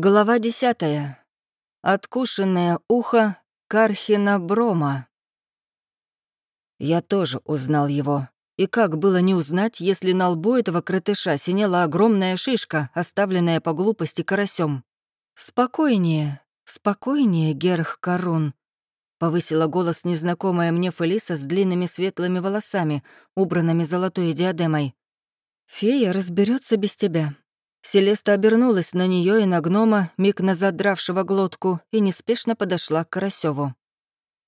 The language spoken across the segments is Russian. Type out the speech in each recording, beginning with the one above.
Глава десятая. Откушенное ухо Кархина Брома. Я тоже узнал его. И как было не узнать, если на лбу этого крытыша синела огромная шишка, оставленная по глупости карасем. «Спокойнее, спокойнее, Герх Карун», — повысила голос незнакомая мне Фелиса с длинными светлыми волосами, убранными золотой диадемой. «Фея разберется без тебя. Селеста обернулась на нее и на гнома, миг назад дравшего глотку, и неспешно подошла к Карасеву.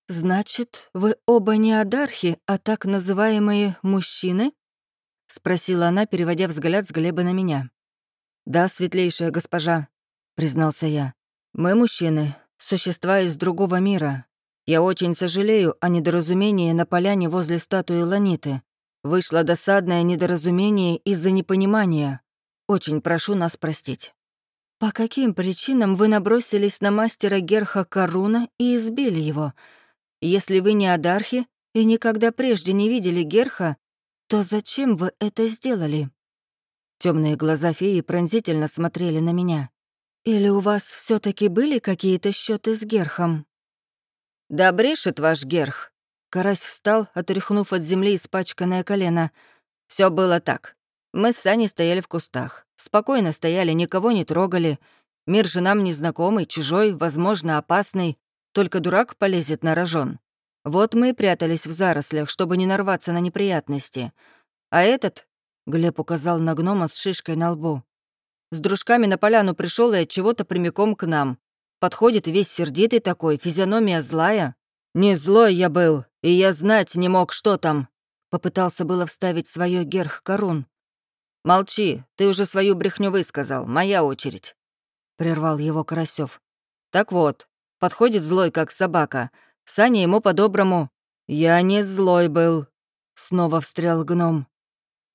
«Значит, вы оба не адархи, а так называемые мужчины?» — спросила она, переводя взгляд с Глеба на меня. «Да, светлейшая госпожа», — признался я. «Мы мужчины, существа из другого мира. Я очень сожалею о недоразумении на поляне возле статуи Ланиты. Вышло досадное недоразумение из-за непонимания. Очень прошу нас простить». «По каким причинам вы набросились на мастера Герха Каруна и избили его? Если вы не адархи и никогда прежде не видели Герха, то зачем вы это сделали?» Темные глаза феи пронзительно смотрели на меня. «Или у вас все таки были какие-то счеты с Герхом?» «Да брешет ваш Герх!» Карась встал, отряхнув от земли испачканное колено. Все было так. Мы с Саней стояли в кустах. Спокойно стояли, никого не трогали. Мир же нам незнакомый, чужой, возможно, опасный. Только дурак полезет на рожон. Вот мы и прятались в зарослях, чтобы не нарваться на неприятности. А этот, — Глеб указал на гнома с шишкой на лбу, — с дружками на поляну пришел и от чего-то прямиком к нам. Подходит весь сердитый такой, физиономия злая. Не злой я был, и я знать не мог, что там. Попытался было вставить свое герх корун, «Молчи, ты уже свою брехню высказал, моя очередь», — прервал его Карасёв. «Так вот, подходит злой, как собака. Саня ему по-доброму. Я не злой был», — снова встрял гном.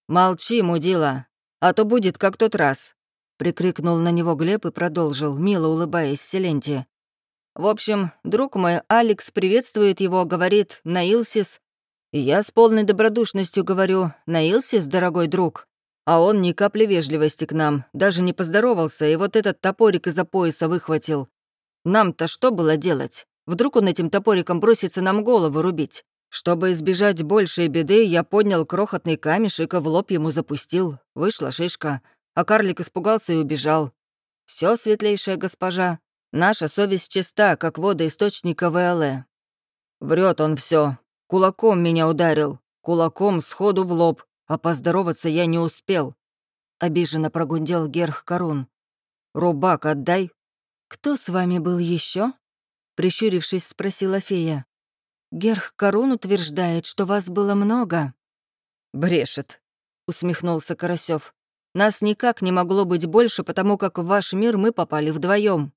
«Молчи, мудила, а то будет как тот раз», — прикрикнул на него Глеб и продолжил, мило улыбаясь Селенте. «В общем, друг мой Алекс приветствует его, говорит «Наилсис». И я с полной добродушностью говорю «Наилсис, дорогой друг». А он ни капли вежливости к нам, даже не поздоровался, и вот этот топорик из-за пояса выхватил. Нам-то что было делать? Вдруг он этим топориком бросится нам голову рубить? Чтобы избежать большей беды, я поднял крохотный камешек и в лоб ему запустил. Вышла шишка, а карлик испугался и убежал. Все, светлейшая госпожа, наша совесть чиста, как вода источника ВЛЭ. Врет он все. Кулаком меня ударил. Кулаком сходу в лоб, а поздороваться я не успел. Обиженно прогундел Герх Корун. «Рубак отдай». «Кто с вами был еще? Прищурившись, спросила фея. «Герх Корун утверждает, что вас было много». «Брешет», — усмехнулся Карасёв. «Нас никак не могло быть больше, потому как в ваш мир мы попали вдвоем.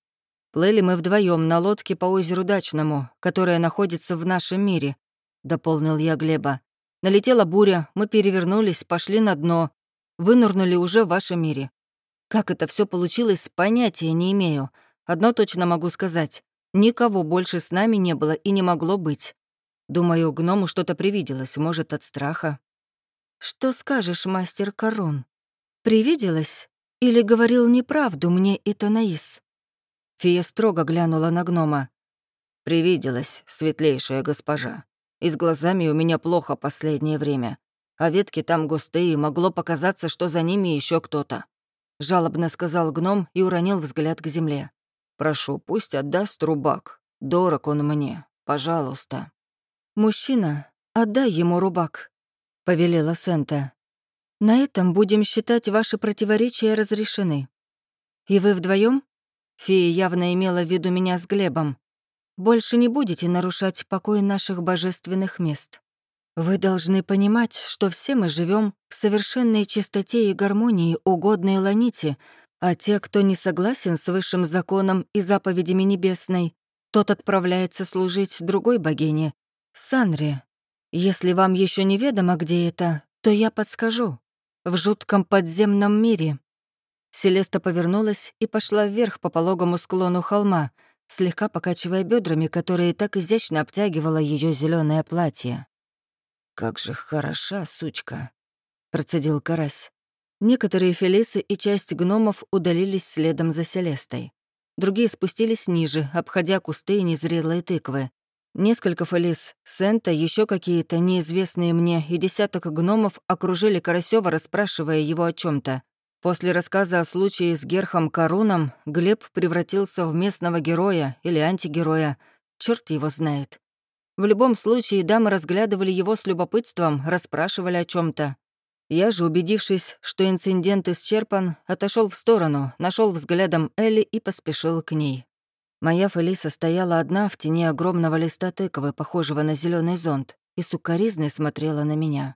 Плыли мы вдвоем на лодке по озеру Дачному, которое находится в нашем мире», — дополнил я Глеба. Налетела буря, мы перевернулись, пошли на дно, вынырнули уже в вашем мире. Как это все получилось, понятия не имею. Одно точно могу сказать. Никого больше с нами не было и не могло быть. Думаю, гному что-то привиделось, может, от страха. «Что скажешь, мастер Корон? Привиделось? Или говорил неправду мне и Танаис?» Фия строго глянула на гнома. «Привиделась, светлейшая госпожа. И с глазами у меня плохо последнее время. А ветки там густые, могло показаться, что за ними еще кто-то. Жалобно сказал гном и уронил взгляд к земле. «Прошу, пусть отдаст рубак. Дорог он мне. Пожалуйста». «Мужчина, отдай ему рубак», — повелела Сента. «На этом будем считать ваши противоречия разрешены. И вы вдвоем? Фея явно имела в виду меня с Глебом больше не будете нарушать покой наших божественных мест. Вы должны понимать, что все мы живем в совершенной чистоте и гармонии, угодной Ланите, а те, кто не согласен с высшим законом и заповедями небесной, тот отправляется служить другой богине, Санре. Если вам еще неведомо, где это, то я подскажу. В жутком подземном мире. Селеста повернулась и пошла вверх по пологому склону холма — слегка покачивая бедрами, которые так изящно обтягивало ее зеленое платье. «Как же хороша, сучка!» — процедил Карась. Некоторые фелисы и часть гномов удалились следом за Селестой. другие спустились ниже, обходя кусты и незрелые тыквы. Несколько фелис Сента, еще какие-то неизвестные мне и десяток гномов окружили Карасева, расспрашивая его о чем то После рассказа о случае с Герхом Каруном Глеб превратился в местного героя или антигероя. Черт его знает. В любом случае, дамы разглядывали его с любопытством, расспрашивали о чем то Я же, убедившись, что инцидент исчерпан, отошел в сторону, нашел взглядом Элли и поспешил к ней. Моя Фелиса стояла одна в тени огромного листа тыковы, похожего на зеленый зонт, и сукоризной смотрела на меня.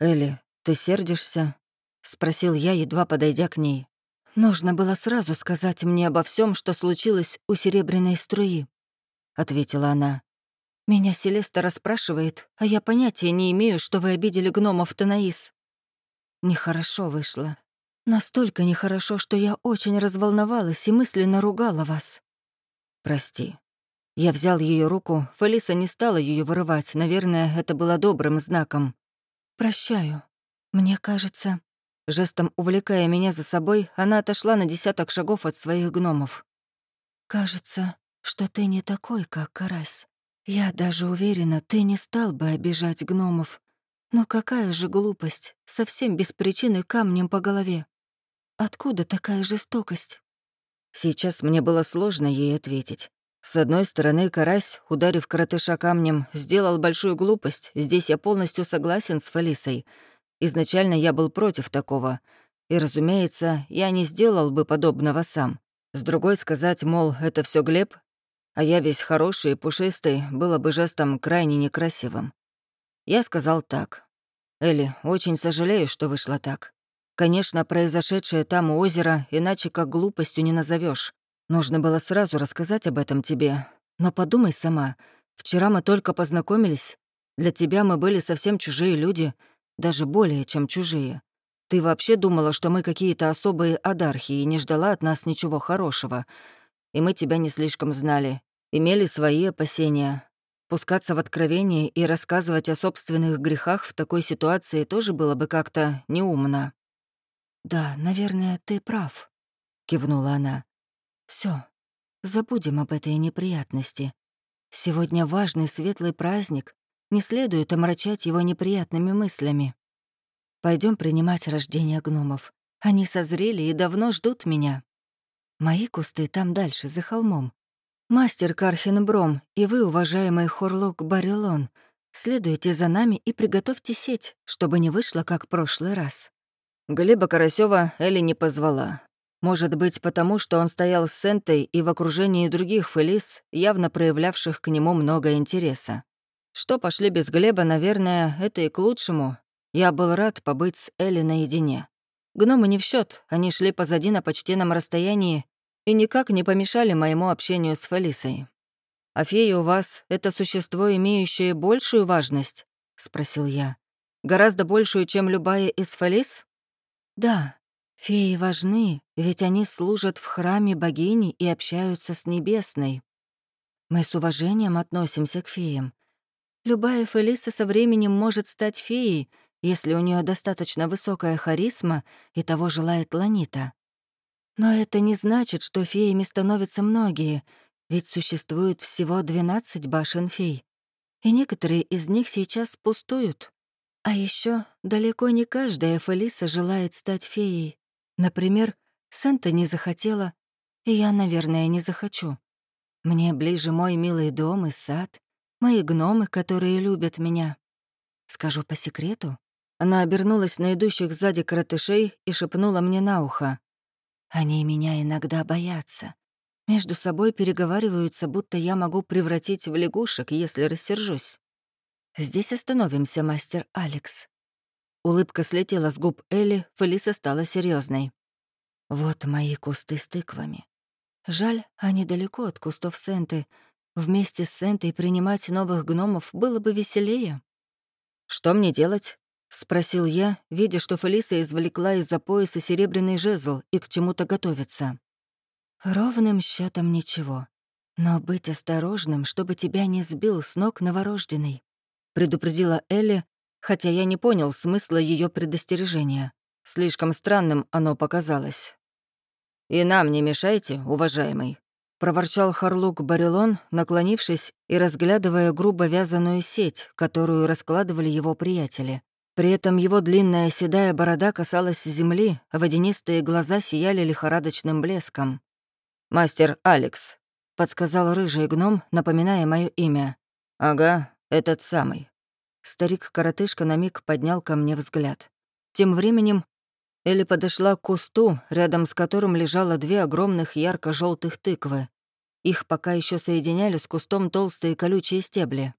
«Элли, ты сердишься?» — спросил я, едва подойдя к ней. «Нужно было сразу сказать мне обо всем, что случилось у серебряной струи», — ответила она. «Меня Селеста расспрашивает, а я понятия не имею, что вы обидели гномов Танаис». Нехорошо вышло. Настолько нехорошо, что я очень разволновалась и мысленно ругала вас. «Прости». Я взял ее руку, Фелиса не стала ее вырывать, наверное, это было добрым знаком. «Прощаю. Мне кажется, Жестом увлекая меня за собой, она отошла на десяток шагов от своих гномов. «Кажется, что ты не такой, как Карась. Я даже уверена, ты не стал бы обижать гномов. Но какая же глупость, совсем без причины камнем по голове. Откуда такая жестокость?» Сейчас мне было сложно ей ответить. С одной стороны, Карась, ударив коротыша камнем, сделал большую глупость. Здесь я полностью согласен с Фалисой — Изначально я был против такого. И, разумеется, я не сделал бы подобного сам. С другой сказать, мол, это все Глеб, а я весь хороший и пушистый, было бы жестом крайне некрасивым. Я сказал так. «Элли, очень сожалею, что вышло так. Конечно, произошедшее там у озера, иначе как глупостью не назовешь. Нужно было сразу рассказать об этом тебе. Но подумай сама. Вчера мы только познакомились. Для тебя мы были совсем чужие люди — даже более, чем чужие. Ты вообще думала, что мы какие-то особые адархи и не ждала от нас ничего хорошего. И мы тебя не слишком знали, имели свои опасения. Пускаться в откровение и рассказывать о собственных грехах в такой ситуации тоже было бы как-то неумно. «Да, наверное, ты прав», — кивнула она. Все, забудем об этой неприятности. Сегодня важный светлый праздник, не следует омрачать его неприятными мыслями. Пойдем принимать рождение гномов. Они созрели и давно ждут меня. Мои кусты там дальше, за холмом. Мастер Кархин Бром и вы, уважаемый Хорлок Барилон, следуйте за нами и приготовьте сеть, чтобы не вышло, как прошлый раз. Глеба Карасева Элли не позвала. Может быть, потому что он стоял с Сентой и в окружении других фелис, явно проявлявших к нему много интереса. Что пошли без Глеба, наверное, это и к лучшему. Я был рад побыть с Элли наедине. Гномы не в счет, они шли позади на почтенном расстоянии и никак не помешали моему общению с Фелисой. «А фея у вас — это существо, имеющее большую важность?» — спросил я. «Гораздо большую, чем любая из Фелис?» «Да, феи важны, ведь они служат в храме богини и общаются с Небесной. Мы с уважением относимся к феям, Любая Фелиса со временем может стать феей, если у нее достаточно высокая харизма и того желает Ланита. Но это не значит, что феями становятся многие, ведь существует всего 12 башен фей, и некоторые из них сейчас пустуют. А еще далеко не каждая Фелиса желает стать феей. Например, Санта не захотела, и я, наверное, не захочу. Мне ближе мой милый дом и сад, мои гномы, которые любят меня. Скажу по секрету, она обернулась на идущих сзади коротышей и шепнула мне на ухо. Они меня иногда боятся. Между собой переговариваются, будто я могу превратить в лягушек, если рассержусь. Здесь остановимся, мастер Алекс. Улыбка слетела с губ Элли, Фелиса стала серьезной. Вот мои кусты с тыквами. Жаль, они далеко от кустов Сенты, Вместе с Сентой принимать новых гномов было бы веселее. «Что мне делать?» — спросил я, видя, что Фелиса извлекла из-за пояса серебряный жезл и к чему-то готовится. «Ровным счетом ничего. Но быть осторожным, чтобы тебя не сбил с ног новорожденный», — предупредила Элли, хотя я не понял смысла ее предостережения. Слишком странным оно показалось. «И нам не мешайте, уважаемый», проворчал Харлук Барилон, наклонившись и разглядывая грубо вязаную сеть, которую раскладывали его приятели. При этом его длинная седая борода касалась земли, а водянистые глаза сияли лихорадочным блеском. «Мастер Алекс», — подсказал рыжий гном, напоминая мое имя. «Ага, этот самый». Старик-коротышка на миг поднял ко мне взгляд. Тем временем Элли подошла к кусту, рядом с которым лежало две огромных ярко желтых тыквы. Их пока еще соединяли с кустом толстые колючие стебли.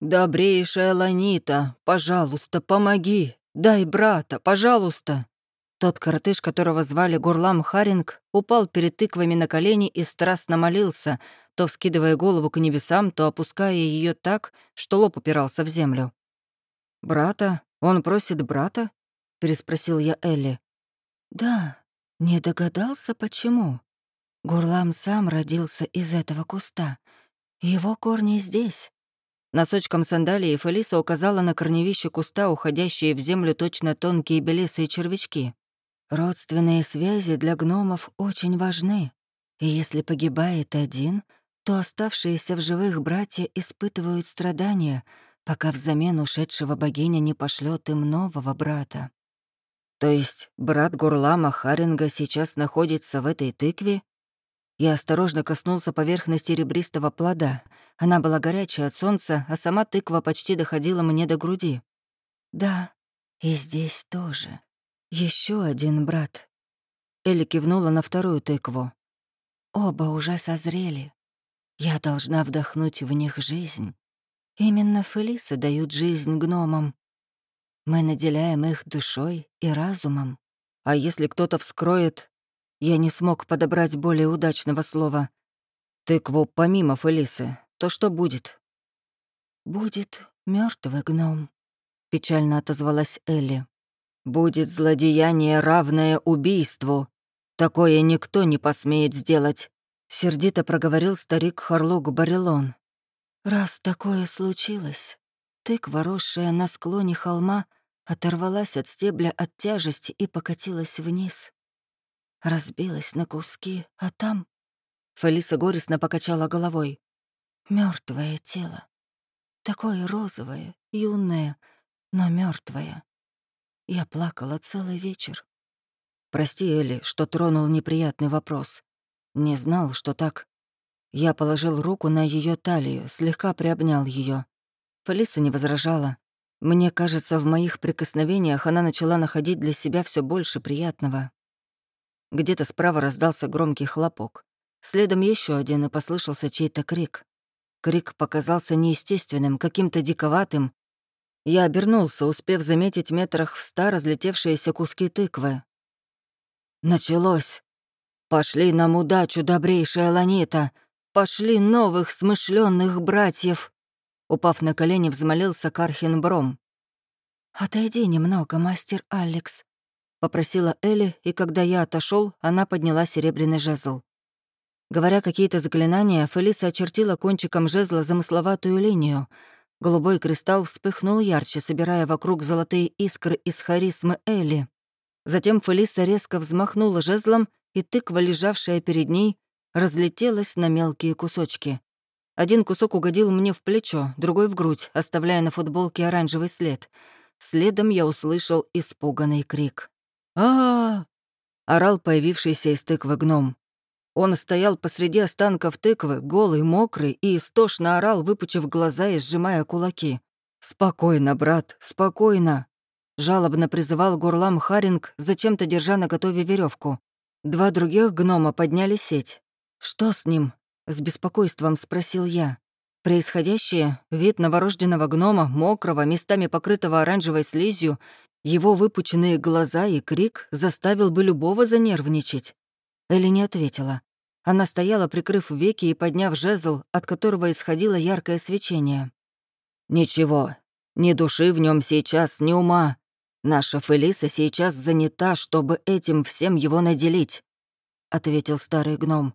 «Добрейшая Ланита, пожалуйста, помоги! Дай брата, пожалуйста!» Тот коротыш, которого звали Гурлам Харинг, упал перед тыквами на колени и страстно молился, то вскидывая голову к небесам, то опуская ее так, что лоб упирался в землю. «Брата? Он просит брата?» Переспросил я Элли. «Да, не догадался, почему. Гурлам сам родился из этого куста. Его корни здесь». Носочком сандалии Фелиса указала на корневище куста, уходящие в землю точно тонкие белесые червячки. «Родственные связи для гномов очень важны, и если погибает один, то оставшиеся в живых братья испытывают страдания, пока взамен ушедшего богиня не пошлет им нового брата. То есть брат Гурлама Харинга сейчас находится в этой тыкве? Я осторожно коснулся поверхности ребристого плода. Она была горячая от солнца, а сама тыква почти доходила мне до груди. «Да, и здесь тоже. Еще один брат». Элли кивнула на вторую тыкву. «Оба уже созрели. Я должна вдохнуть в них жизнь. Именно Фелисы дают жизнь гномам. Мы наделяем их душой и разумом. А если кто-то вскроет... Я не смог подобрать более удачного слова. Тыкву помимо Фелисы, то что будет? «Будет мертвый гном», — печально отозвалась Элли. «Будет злодеяние, равное убийству. Такое никто не посмеет сделать», — сердито проговорил старик Харлук Барилон. «Раз такое случилось, тыква, росшая на склоне холма, — оторвалась от стебля от тяжести и покатилась вниз. Разбилась на куски, а там... Фелиса горестно покачала головой. Мертвое тело. Такое розовое, юное, но мертвое. Я плакала целый вечер. Прости, Элли, что тронул неприятный вопрос. Не знал, что так. Я положил руку на ее талию, слегка приобнял ее. Фелиса не возражала, мне кажется, в моих прикосновениях она начала находить для себя все больше приятного. Где-то справа раздался громкий хлопок. Следом еще один, и послышался чей-то крик. Крик показался неестественным, каким-то диковатым. Я обернулся, успев заметить метрах в ста разлетевшиеся куски тыквы. Началось. Пошли нам удачу, добрейшая Ланита. Пошли новых смышленных братьев. Упав на колени, взмолился Кархин Бром. «Отойди немного, мастер Алекс», — попросила Элли, и когда я отошел, она подняла серебряный жезл. Говоря какие-то заклинания, Фелиса очертила кончиком жезла замысловатую линию. Голубой кристалл вспыхнул ярче, собирая вокруг золотые искры из харизмы Элли. Затем Фелиса резко взмахнула жезлом, и тыква, лежавшая перед ней, разлетелась на мелкие кусочки. Один кусок угодил мне в плечо, другой — в грудь, оставляя на футболке оранжевый след. Следом я услышал испуганный крик. а, орал появившийся из тыквы гном. Он стоял посреди останков тыквы, голый, мокрый, и истошно орал, выпучив глаза и сжимая кулаки. «Спокойно, брат, спокойно!» Жалобно призывал Гурлам Харинг, зачем-то держа на готове веревку. Два других гнома подняли сеть. «Что с ним?» С беспокойством спросил я. Происходящее, вид новорожденного гнома, мокрого, местами покрытого оранжевой слизью, его выпученные глаза и крик заставил бы любого занервничать. Элли не ответила. Она стояла, прикрыв веки и подняв жезл, от которого исходило яркое свечение. «Ничего, ни души в нем сейчас, ни ума. Наша Фелиса сейчас занята, чтобы этим всем его наделить», — ответил старый гном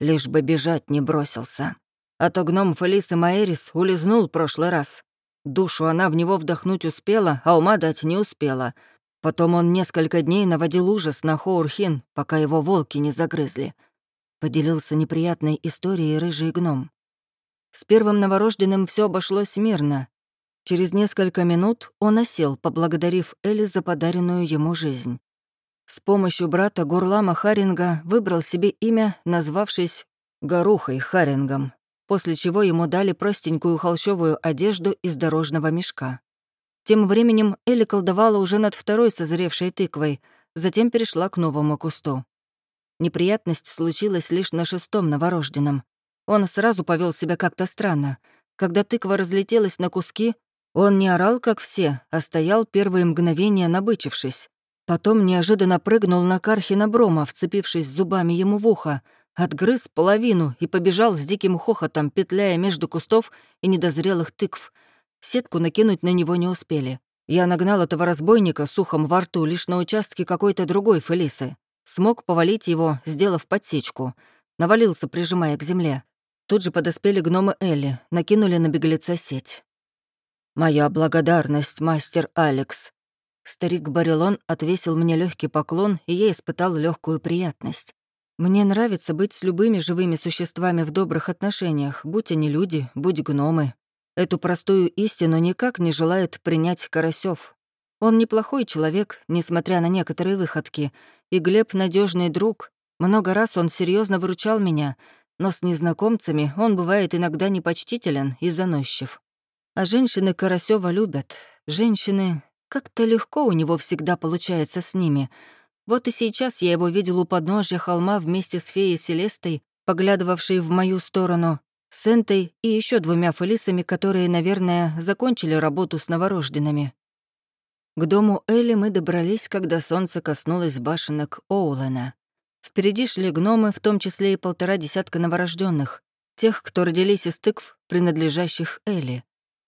лишь бы бежать не бросился. А то гном Фелиса Маэрис улизнул прошлый раз. Душу она в него вдохнуть успела, а ума дать не успела. Потом он несколько дней наводил ужас на Хоурхин, пока его волки не загрызли. — поделился неприятной историей рыжий гном. С первым новорожденным все обошлось мирно. Через несколько минут он осел, поблагодарив Элли за подаренную ему жизнь. С помощью брата Гурлама Харинга выбрал себе имя, назвавшись Горухой Харингом, после чего ему дали простенькую холщовую одежду из дорожного мешка. Тем временем Элли колдовала уже над второй созревшей тыквой, затем перешла к новому кусту. Неприятность случилась лишь на шестом новорожденном. Он сразу повел себя как-то странно. Когда тыква разлетелась на куски, он не орал, как все, а стоял первые мгновения, набычившись. Потом неожиданно прыгнул на Кархина Брома, вцепившись зубами ему в ухо, отгрыз половину и побежал с диким хохотом, петляя между кустов и недозрелых тыкв. Сетку накинуть на него не успели. Я нагнал этого разбойника с ухом во рту лишь на участке какой-то другой Фелисы. Смог повалить его, сделав подсечку. Навалился, прижимая к земле. Тут же подоспели гномы Элли, накинули на беглеца сеть. «Моя благодарность, мастер Алекс». Старик Барилон отвесил мне легкий поклон, и я испытал легкую приятность. Мне нравится быть с любыми живыми существами в добрых отношениях, будь они люди, будь гномы. Эту простую истину никак не желает принять Карасёв. Он неплохой человек, несмотря на некоторые выходки, и Глеб — надежный друг. Много раз он серьезно выручал меня, но с незнакомцами он бывает иногда непочтителен и заносчив. А женщины Карасёва любят. Женщины... Как-то легко у него всегда получается с ними. Вот и сейчас я его видел у подножья холма вместе с феей Селестой, поглядывавшей в мою сторону, с Энтой и еще двумя фелисами, которые, наверное, закончили работу с новорожденными. К дому Элли мы добрались, когда солнце коснулось башенок Оулена. Впереди шли гномы, в том числе и полтора десятка новорожденных, тех, кто родились из тыкв, принадлежащих Элли.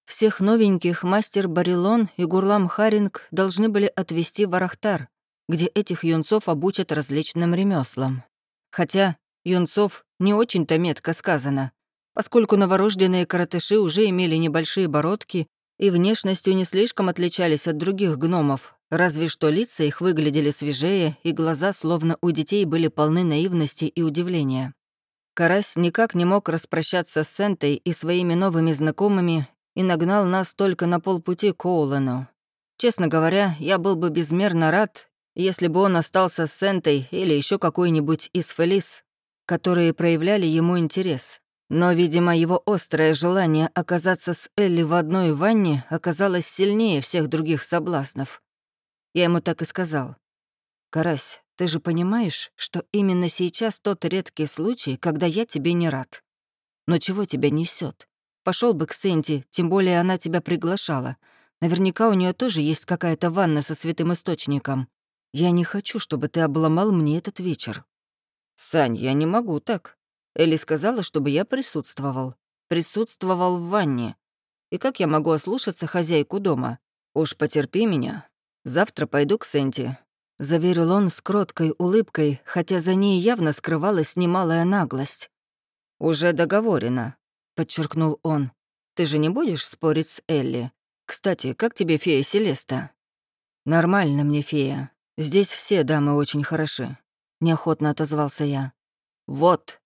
Всех новеньких мастер Барилон и Гурлам Харинг должны были отвезти в Арахтар, где этих юнцов обучат различным ремеслам. Хотя юнцов не очень-то метко сказано поскольку новорожденные коротыши уже имели небольшие бородки и внешностью не слишком отличались от других гномов, разве что лица их выглядели свежее, и глаза, словно у детей, были полны наивности и удивления. Карась никак не мог распрощаться с Сентой и своими новыми знакомыми и нагнал нас только на полпути к Оулену. Честно говоря, я был бы безмерно рад, если бы он остался с Сентой или еще какой-нибудь из Фелис, которые проявляли ему интерес. Но, видимо, его острое желание оказаться с Элли в одной ванне оказалось сильнее всех других соблазнов. Я ему так и сказал. «Карась, ты же понимаешь, что именно сейчас тот редкий случай, когда я тебе не рад. Но чего тебя несет? Пошел бы к Сэнди, тем более она тебя приглашала. Наверняка у нее тоже есть какая-то ванна со святым источником. Я не хочу, чтобы ты обломал мне этот вечер». «Сань, я не могу так», Элли сказала, чтобы я присутствовал. Присутствовал в ванне. И как я могу ослушаться хозяйку дома? Уж потерпи меня. Завтра пойду к Сенти. Заверил он с кроткой улыбкой, хотя за ней явно скрывалась немалая наглость. «Уже договорено», — подчеркнул он. «Ты же не будешь спорить с Элли? Кстати, как тебе фея Селеста?» «Нормально мне, фея. Здесь все дамы очень хороши», — неохотно отозвался я. «Вот»,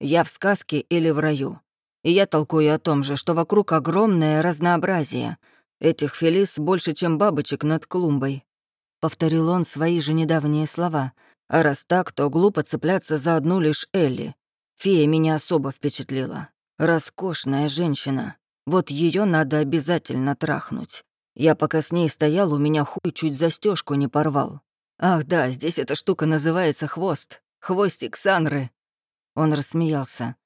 я в сказке или в раю. И я толкую о том же, что вокруг огромное разнообразие. Этих фелис больше, чем бабочек над клумбой. Повторил он свои же недавние слова. А раз так, то глупо цепляться за одну лишь Элли. Фея меня особо впечатлила. Роскошная женщина. Вот ее надо обязательно трахнуть. Я пока с ней стоял, у меня хуй чуть застежку не порвал. Ах да, здесь эта штука называется хвост. Хвостик Санры. Он рассмеялся.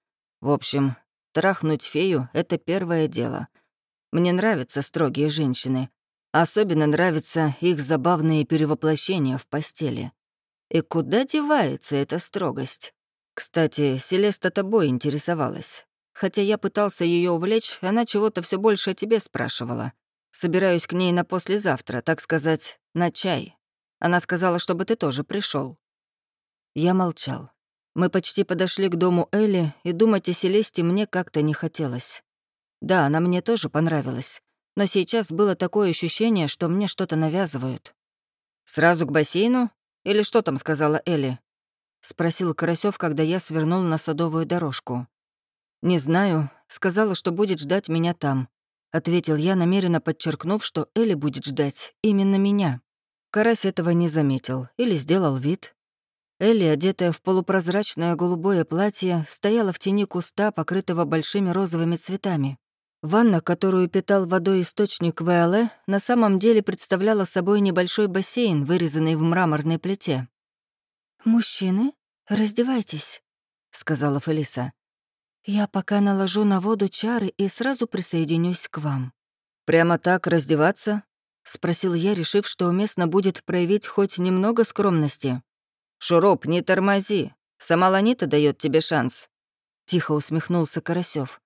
«В общем, трахнуть фею — это первое дело. Мне нравятся строгие женщины. Особенно нравятся их забавные перевоплощения в постели. И куда девается эта строгость? Кстати, Селеста тобой интересовалась. Хотя я пытался ее увлечь, она чего-то все больше о тебе спрашивала. Собираюсь к ней на послезавтра, так сказать, на чай. Она сказала, чтобы ты тоже пришел. Я молчал. Мы почти подошли к дому Элли, и думать о Селесте мне как-то не хотелось. Да, она мне тоже понравилась, но сейчас было такое ощущение, что мне что-то навязывают. «Сразу к бассейну? Или что там сказала Элли?» спросил Карасёв, когда я свернул на садовую дорожку. «Не знаю. Сказала, что будет ждать меня там», — ответил я, намеренно подчеркнув, что Элли будет ждать именно меня. Карась этого не заметил или сделал вид. Элли, одетая в полупрозрачное голубое платье, стояла в тени куста, покрытого большими розовыми цветами. Ванна, которую питал водой источник ВЛЭ, на самом деле представляла собой небольшой бассейн, вырезанный в мраморной плите. «Мужчины, раздевайтесь», — сказала Фелиса. «Я пока наложу на воду чары и сразу присоединюсь к вам». «Прямо так раздеваться?» — спросил я, решив, что уместно будет проявить хоть немного скромности. «Шуруп, не тормози. Сама Ланита дает тебе шанс». Тихо усмехнулся Карасёв.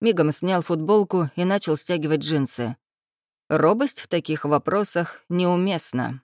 Мигом снял футболку и начал стягивать джинсы. Робость в таких вопросах неуместна.